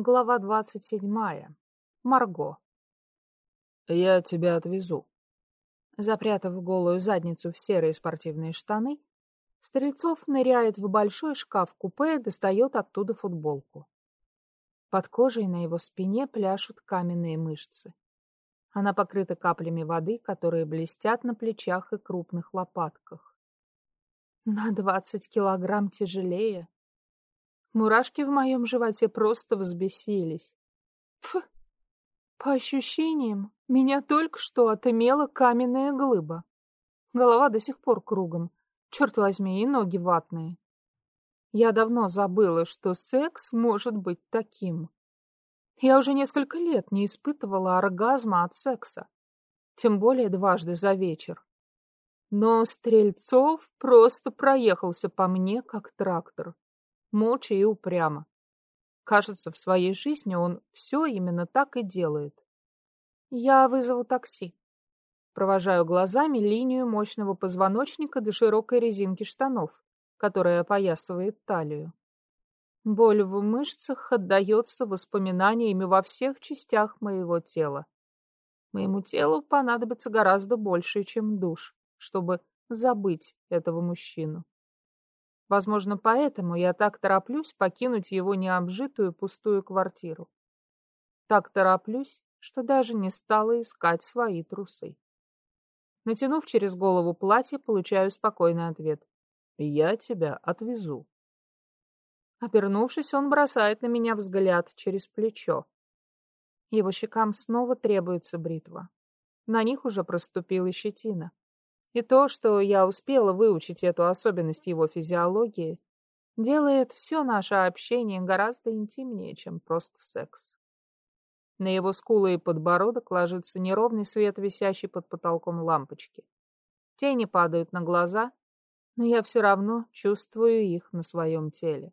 Глава двадцать седьмая. Марго. «Я тебя отвезу». Запрятав голую задницу в серые спортивные штаны, Стрельцов ныряет в большой шкаф-купе и достает оттуда футболку. Под кожей на его спине пляшут каменные мышцы. Она покрыта каплями воды, которые блестят на плечах и крупных лопатках. На двадцать килограмм тяжелее. Мурашки в моем животе просто взбесились. Фу! По ощущениям, меня только что отымела каменная глыба. Голова до сих пор кругом. Черт возьми, и ноги ватные. Я давно забыла, что секс может быть таким. Я уже несколько лет не испытывала оргазма от секса. Тем более дважды за вечер. Но Стрельцов просто проехался по мне, как трактор. Молча и упрямо. Кажется, в своей жизни он все именно так и делает. Я вызову такси. Провожаю глазами линию мощного позвоночника до широкой резинки штанов, которая опоясывает талию. Боль в мышцах отдается воспоминаниями во всех частях моего тела. Моему телу понадобится гораздо больше, чем душ, чтобы забыть этого мужчину. Возможно, поэтому я так тороплюсь покинуть его необжитую пустую квартиру. Так тороплюсь, что даже не стала искать свои трусы. Натянув через голову платье, получаю спокойный ответ. «Я тебя отвезу». Обернувшись, он бросает на меня взгляд через плечо. Его щекам снова требуется бритва. На них уже проступила щетина. И то, что я успела выучить эту особенность его физиологии, делает все наше общение гораздо интимнее, чем просто секс. На его скулы и подбородок ложится неровный свет, висящий под потолком лампочки. Тени падают на глаза, но я все равно чувствую их на своем теле.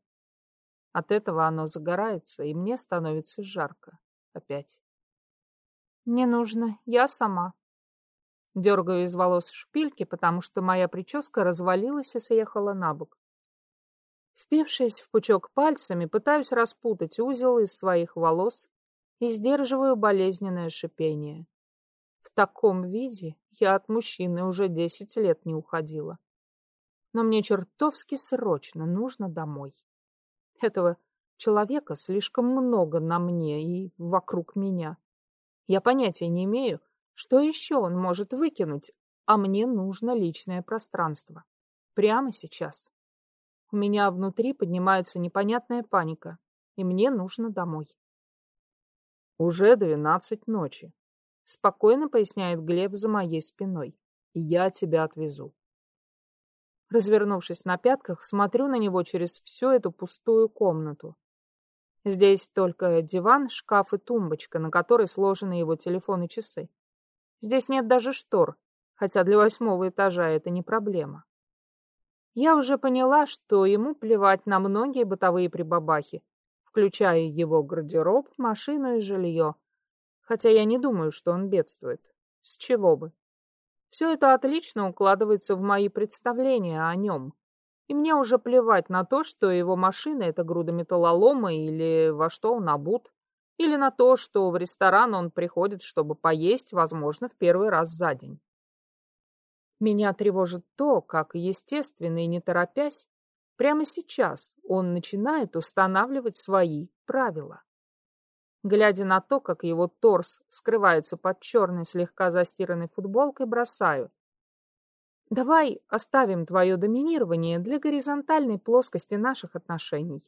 От этого оно загорается, и мне становится жарко. Опять. «Не нужно, я сама», Дергаю из волос шпильки, потому что моя прическа развалилась и съехала на бок. Впившись в пучок пальцами, пытаюсь распутать узел из своих волос и сдерживаю болезненное шипение. В таком виде я от мужчины уже десять лет не уходила. Но мне чертовски срочно нужно домой. Этого человека слишком много на мне и вокруг меня. Я понятия не имею, что еще он может выкинуть? А мне нужно личное пространство. Прямо сейчас. У меня внутри поднимается непонятная паника, и мне нужно домой. Уже двенадцать ночи. Спокойно поясняет Глеб за моей спиной. Я тебя отвезу. Развернувшись на пятках, смотрю на него через всю эту пустую комнату. Здесь только диван, шкаф и тумбочка, на которой сложены его телефон и часы. Здесь нет даже штор, хотя для восьмого этажа это не проблема. Я уже поняла, что ему плевать на многие бытовые прибабахи, включая его гардероб, машину и жилье. Хотя я не думаю, что он бедствует. С чего бы? Все это отлично укладывается в мои представления о нем. И мне уже плевать на то, что его машина — это груда металлолома или во что он обут. Или на то, что в ресторан он приходит, чтобы поесть, возможно, в первый раз за день. Меня тревожит то, как, естественно и не торопясь, прямо сейчас он начинает устанавливать свои правила. Глядя на то, как его торс скрывается под черной слегка застиранной футболкой, бросаю. Давай оставим твое доминирование для горизонтальной плоскости наших отношений.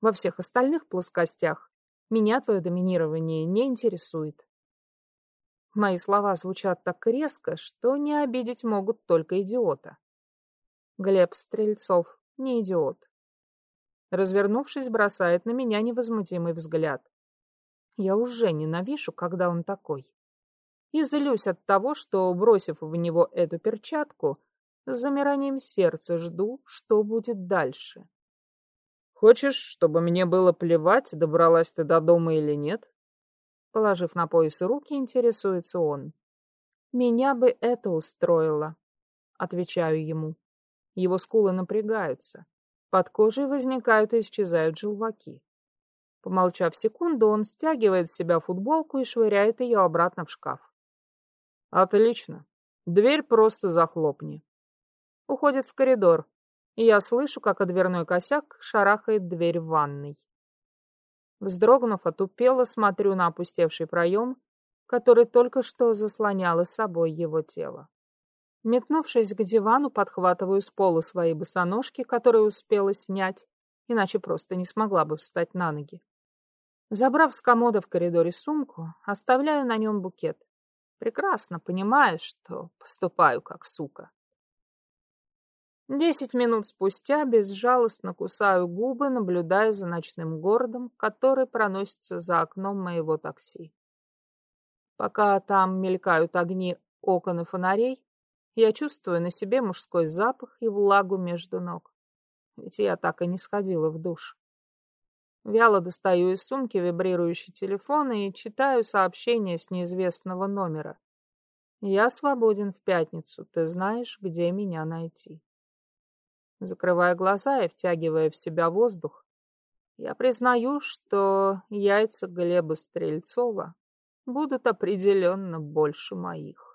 Во всех остальных плоскостях меня твое доминирование не интересует. Мои слова звучат так резко, что не обидеть могут только идиота. Глеб Стрельцов не идиот. Развернувшись, бросает на меня невозмутимый взгляд. Я уже ненавижу, когда он такой. И злюсь от того, что, бросив в него эту перчатку, с замиранием сердца жду, что будет дальше. Хочешь, чтобы мне было плевать, добралась ты до дома или нет? Положив на пояс руки, интересуется он. Меня бы это устроило, отвечаю ему. Его скулы напрягаются. Под кожей возникают и исчезают желваки. Помолчав секунду, он стягивает с себя футболку и швыряет ее обратно в шкаф. Отлично. Дверь просто захлопни. Уходит в коридор, и я слышу, как о дверной косяк шарахает дверь в ванной. Вздрогнув, отупело смотрю на опустевший проем, который только что заслоняло собой его тело. Метнувшись к дивану, подхватываю с пола свои босоножки, которые успела снять, иначе просто не смогла бы встать на ноги. Забрав с комода в коридоре сумку, оставляю на нем букет. Прекрасно понимаю, что поступаю как сука. Десять минут спустя безжалостно кусаю губы, наблюдая за ночным городом, который проносится за окном моего такси. Пока там мелькают огни окон и фонарей, я чувствую на себе мужской запах и влагу между ног. Ведь я так и не сходила в душ. Вяло достаю из сумки вибрирующий телефон и читаю сообщение с неизвестного номера. Я свободен в пятницу, ты знаешь, где меня найти. Закрывая глаза и втягивая в себя воздух, я признаю, что яйца Глеба Стрельцова будут определенно больше моих.